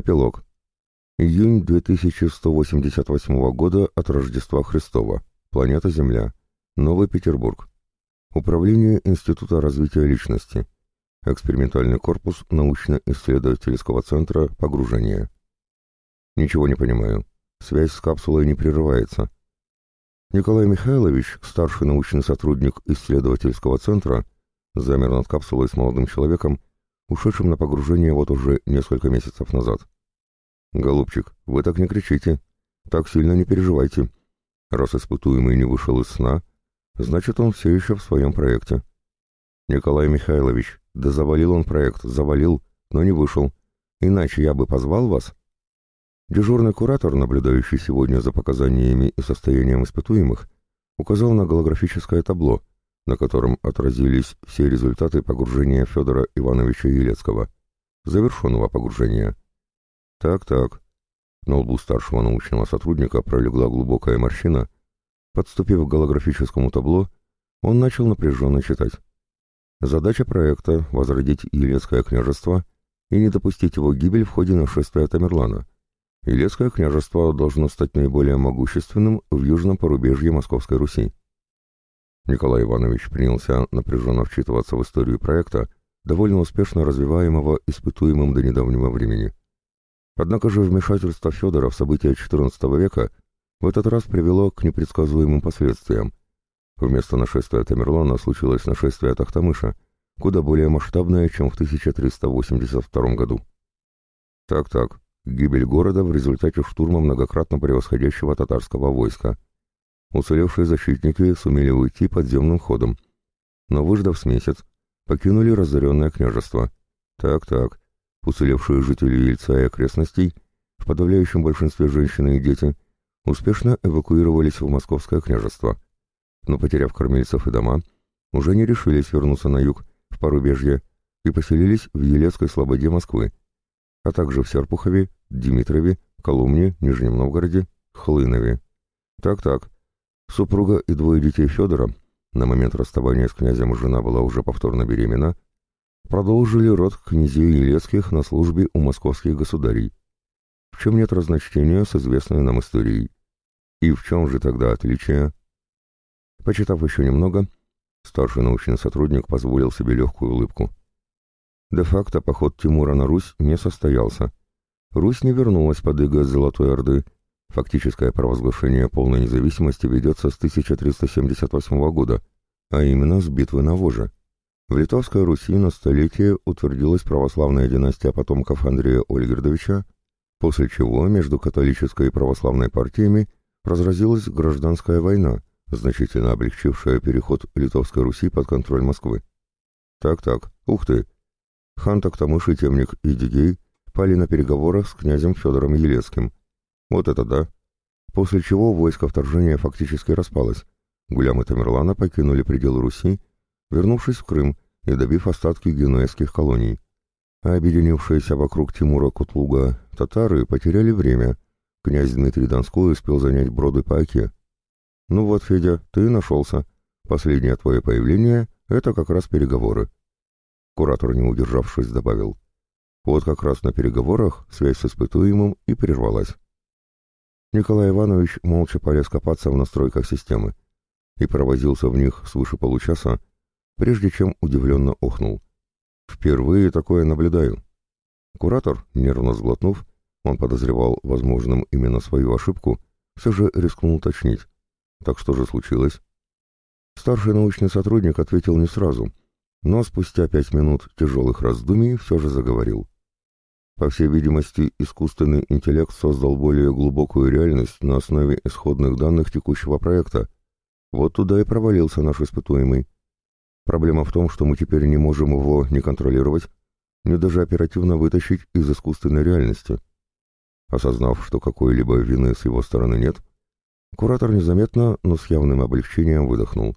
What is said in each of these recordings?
Эпилог. Июнь 2188 года от Рождества Христова. Планета Земля. Новый Петербург. Управление Института развития личности. Экспериментальный корпус научно-исследовательского центра погружения. Ничего не понимаю. Связь с капсулой не прерывается. Николай Михайлович, старший научный сотрудник исследовательского центра, замер над капсулой с молодым человеком, ушедшим на погружение вот уже несколько месяцев назад. «Голубчик, вы так не кричите. Так сильно не переживайте. Раз испытуемый не вышел из сна, значит, он все еще в своем проекте». «Николай Михайлович, да завалил он проект, завалил, но не вышел. Иначе я бы позвал вас». Дежурный куратор, наблюдающий сегодня за показаниями и состоянием испытуемых, указал на голографическое табло, на котором отразились все результаты погружения Федора Ивановича Елецкого, завершенного погружения. Так-так. На лбу старшего научного сотрудника пролегла глубокая морщина. Подступив к голографическому табло, он начал напряженно читать. Задача проекта — возродить Елецкое княжество и не допустить его гибель в ходе нашествия Тамерлана. Елецкое княжество должно стать наиболее могущественным в южном порубежье Московской Руси. Николай Иванович принялся напряженно вчитываться в историю проекта, довольно успешно развиваемого испытуемым до недавнего времени. Однако же вмешательство Федора в события XIV века в этот раз привело к непредсказуемым последствиям. Вместо нашествия Тамерлана случилось нашествие Тахтамыша, куда более масштабное, чем в 1382 году. Так-так, гибель города в результате штурма многократно превосходящего татарского войска. Уцелевшие защитники сумели уйти подземным ходом, но, выждав с месяц, покинули разоренное княжество. Так-так, Уцелевшие жители Ельца и окрестностей, в подавляющем большинстве женщины и дети, успешно эвакуировались в Московское княжество, но, потеряв кормильцев и дома, уже не решились вернуться на юг, в Порубежье, и поселились в Елецкой слободе Москвы, а также в Серпухове, Димитрове, Коломне, Нижнем Новгороде, Хлынове. Так-так, супруга и двое детей Федора, на момент расставания с князем жена была уже повторно беременна, продолжили род князей Елецких на службе у московских государей, в чем нет разночтения с известной нам историей. И в чем же тогда отличие? Почитав еще немного, старший научный сотрудник позволил себе легкую улыбку. Де-факто поход Тимура на Русь не состоялся. Русь не вернулась под иго Золотой Орды. Фактическое провозглашение полной независимости ведется с 1378 года, а именно с битвы на Воже. В Литовской Руси на столетие утвердилась православная династия потомков Андрея Ольгердовича, после чего между католической и православной партиями разразилась гражданская война, значительно облегчившая переход Литовской Руси под контроль Москвы. Так-так, ух ты! Хан Токтамыш и Темник и Дигей пали на переговорах с князем Федором Елецким. Вот это да! После чего войско вторжения фактически распалось. Гулям и Тамерлана покинули пределы Руси вернувшись в Крым и добив остатки генуэзских колоний. А объединившиеся вокруг Тимура Кутлуга татары потеряли время. Князь Дмитрий Донской успел занять броды по Оке. «Ну вот, Федя, ты нашелся. Последнее твое появление — это как раз переговоры». Куратор, не удержавшись, добавил. Вот как раз на переговорах связь с испытуемым и прервалась. Николай Иванович молча полез копаться в настройках системы и провозился в них свыше получаса, прежде чем удивленно охнул. «Впервые такое наблюдаю». Куратор, нервно сглотнув, он подозревал возможным именно свою ошибку, все же рискнул уточнить. Так что же случилось? Старший научный сотрудник ответил не сразу, но спустя пять минут тяжелых раздумий все же заговорил. По всей видимости, искусственный интеллект создал более глубокую реальность на основе исходных данных текущего проекта. Вот туда и провалился наш испытуемый. Проблема в том, что мы теперь не можем его ни контролировать, ни даже оперативно вытащить из искусственной реальности. Осознав, что какой-либо вины с его стороны нет, куратор незаметно, но с явным облегчением выдохнул.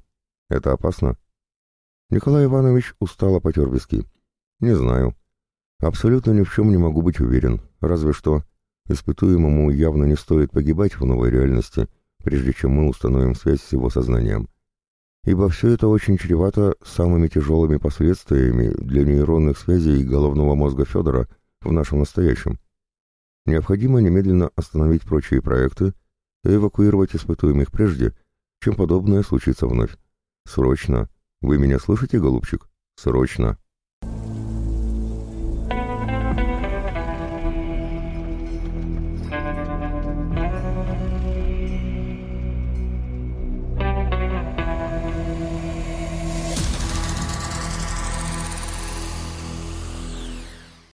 Это опасно? Николай Иванович устало потер виски. Не знаю. Абсолютно ни в чем не могу быть уверен, разве что испытуемому явно не стоит погибать в новой реальности, прежде чем мы установим связь с его сознанием ибо все это очень чревато самыми тяжелыми последствиями для нейронных связей головного мозга Федора в нашем настоящем. Необходимо немедленно остановить прочие проекты и эвакуировать испытуемых прежде, чем подобное случится вновь. Срочно! Вы меня слышите, голубчик? Срочно!